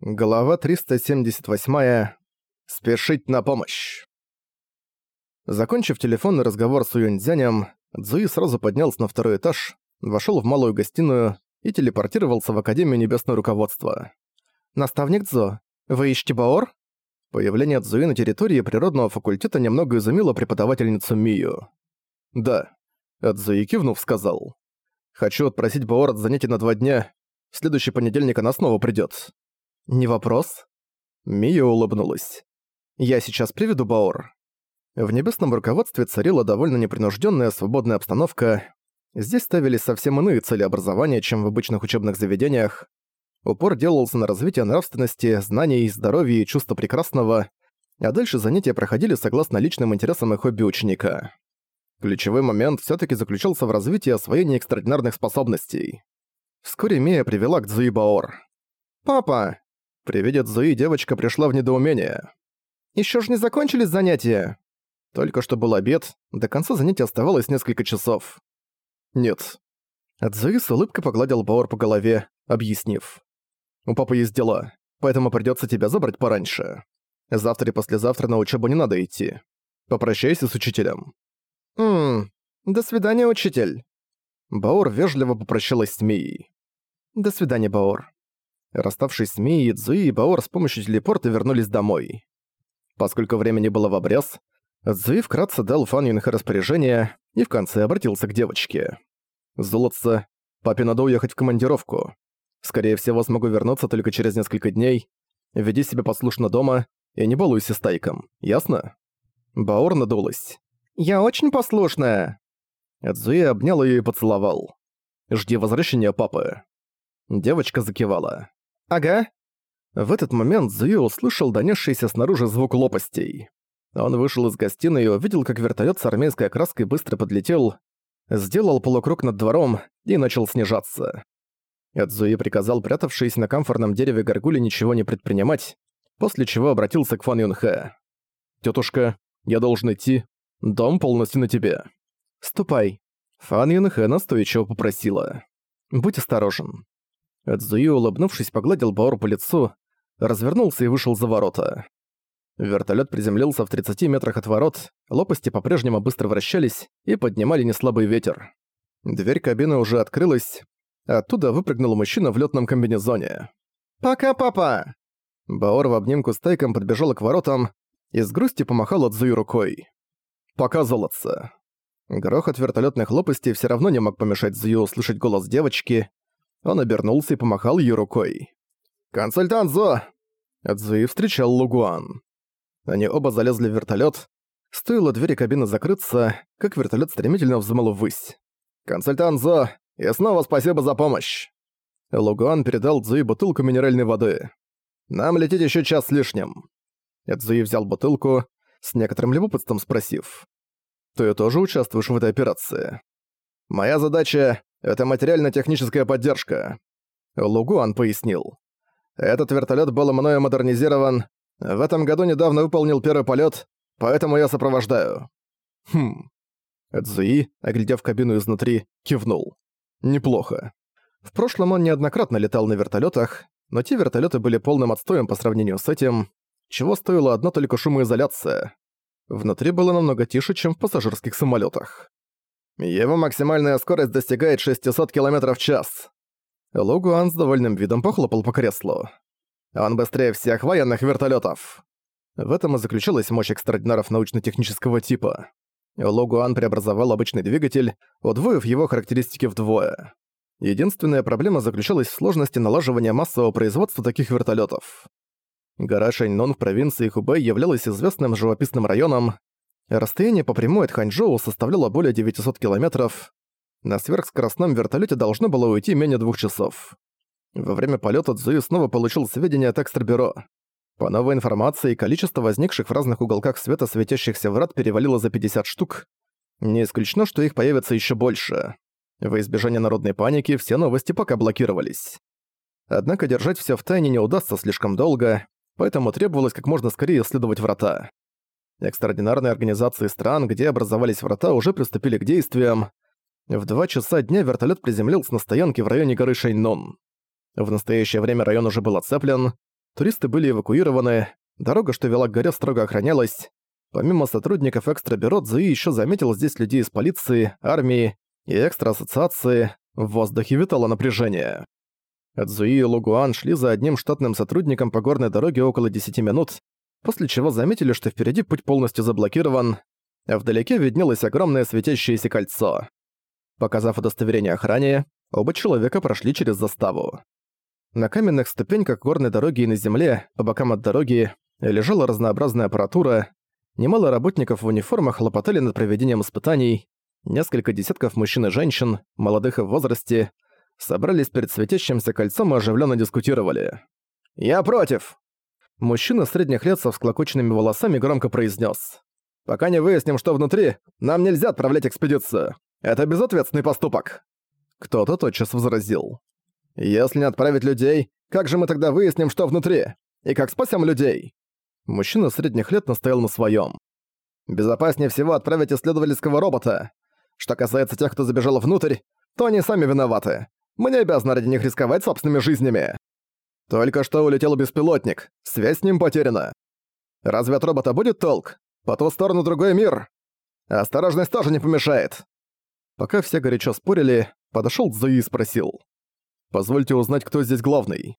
Глава 378. Спешить на помощь. Закончив телефонный разговор с Уюньцзянем, Цзуи сразу поднялся на второй этаж, вошел в малую гостиную и телепортировался в Академию Небесного Руководства. «Наставник Цзо, вы ищете Баор?» Появление Цзуи на территории природного факультета немного изумило преподавательницу Мию. «Да», — Цзуи кивнув, сказал. «Хочу отпросить Баор от занятий на два дня. В следующий понедельник она снова придёт». «Не вопрос?» Мия улыбнулась. «Я сейчас приведу Баор». В небесном руководстве царила довольно непринужденная свободная обстановка. Здесь ставились совсем иные цели образования, чем в обычных учебных заведениях. Упор делался на развитие нравственности, знаний, здоровья и чувства прекрасного, а дальше занятия проходили согласно личным интересам и хобби ученика. Ключевой момент все таки заключался в развитии освоения экстраординарных способностей. Вскоре Мия привела к Цзуи Баор. «Папа, при виде Цзуи девочка пришла в недоумение. «Ещё ж не закончились занятия?» Только что был обед, до конца занятия оставалось несколько часов. «Нет». Цзуи с улыбкой погладил Баор по голове, объяснив. «У папы есть дела, поэтому придётся тебя забрать пораньше. Завтра и послезавтра на учебу не надо идти. Попрощайся с учителем». «Ммм, до свидания, учитель». Баор вежливо попрощалась с Мией. «До свидания, Баор». Расставшись с Мией, Цзуи и Баор с помощью телепорта вернулись домой. Поскольку времени было в обрез, Цзуи вкратце дал Фан Юнхэ распоряжение и в конце обратился к девочке. «Золотце, папе надо уехать в командировку. Скорее всего, смогу вернуться только через несколько дней. Веди себя послушно дома и не балуйся с тайком, ясно?» Баор надулась. «Я очень послушная!» Цзуи обнял ее и поцеловал. «Жди возвращения папы». Девочка закивала. «Ага». В этот момент Зуи услышал донесшийся снаружи звук лопастей. Он вышел из гостиной и увидел, как вертолет с армейской окраской быстро подлетел, сделал полукруг над двором и начал снижаться. Эдзуи приказал прятавшейся на камфорном дереве горгуле ничего не предпринимать, после чего обратился к Фан Юнхэ. «Тётушка, я должен идти. Дом полностью на тебе». «Ступай». Фан Юнхэ настойчиво попросила. «Будь осторожен». Эдзуи, улыбнувшись, погладил Баор по лицу, развернулся и вышел за ворота. Вертолет приземлился в 30 метрах от ворот, лопасти по-прежнему быстро вращались и поднимали неслабый ветер. Дверь кабины уже открылась, оттуда выпрыгнул мужчина в летном комбинезоне. «Пока, папа!» Баор в обнимку с Тайком подбежала к воротам и с грустью помахала Цзуи рукой. «Пока, золотце!» Грохот вертолетных лопастей все равно не мог помешать Зью услышать голос девочки, он обернулся и помахал ей рукой. «Консультант Зо!» Цзуи встречал Лугуан. Они оба залезли в вертолет. Стоило двери кабины закрыться, как вертолет стремительно взмыл ввысь. «Консультант Зо, и снова спасибо за помощь!» Лугуан передал Цзуи бутылку минеральной воды. «Нам лететь еще час с лишним». Цзуи взял бутылку, с некоторым любопытством спросив. «Ты тоже участвуешь в этой операции?» «Моя задача это материально-техническая поддержка. Лугуан пояснил. Этот вертолет был мною модернизирован. В этом году недавно выполнил первый полет, поэтому я сопровождаю. Хм. Эдзуи, оглядев кабину изнутри, кивнул. Неплохо. В прошлом он неоднократно летал на вертолетах, но те вертолеты были полным отстоем по сравнению с этим, чего стоила одна только шумоизоляция. Внутри было намного тише, чем в пассажирских самолетах. Его максимальная скорость достигает 600 км в час. Лугуан с довольным видом похлопал по креслу. Он быстрее всех военных вертолетов. В этом и заключалась мощь экстраординаров научно-технического типа. Лугуан преобразовал обычный двигатель, удвоив его характеристики вдвое. Единственная проблема заключалась в сложности налаживания массового производства таких вертолетов. Гора Шаньнон в провинции Хубэй являлась известным живописным районом, Расстояние по прямой от Ханчжоу составляло более 900 километров. На сверхскоростном вертолете должно было уйти менее двух часов. Во время полета Цзуи снова получил сведения от Экстрабюро. По новой информации, количество возникших в разных уголках света светящихся врат перевалило за 50 штук. Не исключено, что их появится еще больше. Во избежание народной паники все новости пока блокировались. Однако держать все в тайне не удастся слишком долго, поэтому требовалось как можно скорее исследовать врата. Экстраординарные организации стран, где образовались врата, уже приступили к действиям. В два часа дня вертолет приземлился на стоянке в районе горы Шейнон. В настоящее время район уже был оцеплен. туристы были эвакуированы, дорога, что вела к горе, строго охранялась. Помимо сотрудников экстра-бюро, Цзуи еще заметил здесь людей из полиции, армии и экстра-ассоциации, в воздухе витало напряжение. Цзуи и Лугуан шли за одним штатным сотрудником по горной дороге около 10 минут, после чего заметили, что впереди путь полностью заблокирован, а вдалеке виднелось огромное светящееся кольцо. Показав удостоверение охране, оба человека прошли через заставу. На каменных ступеньках горной дороги и на земле, по бокам от дороги, лежала разнообразная аппаратура, немало работников в униформах хлопотали над проведением испытаний, несколько десятков мужчин и женщин, молодых и в возрасте, собрались перед светящимся кольцом и оживленно дискутировали. «Я против!» Мужчина средних лет со всклокоченными волосами громко произнес: «Пока не выясним, что внутри, нам нельзя отправлять экспедицию. Это безответственный поступок!» Кто-то тотчас возразил. «Если не отправить людей, как же мы тогда выясним, что внутри? И как спасем людей?» Мужчина средних лет настоял на своем. «Безопаснее всего отправить исследовательского робота. Что касается тех, кто забежал внутрь, то они сами виноваты. Мы не обязаны ради них рисковать собственными жизнями. Только что улетел беспилотник, связь с ним потеряна. Разве от робота будет толк? По ту сторону другой мир. Осторожность тоже не помешает. Пока все горячо спорили, подошёл Цзуи и спросил. «Позвольте узнать, кто здесь главный».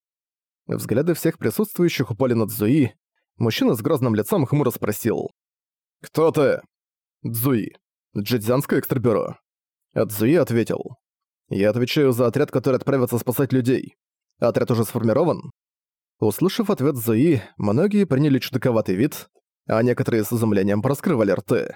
Взгляды всех присутствующих упали на Цзуи. Мужчина с грозным лицом хмуро спросил. «Кто ты?» «Цзуи. Джидзянское экстрабюро». А Цзуи ответил. Я отвечаю за отряд, который отправится спасать людей. Отряд уже сформирован?» Услышав ответ Зои, многие приняли чудаковатый вид, а некоторые с изумлением пораскрывали рты.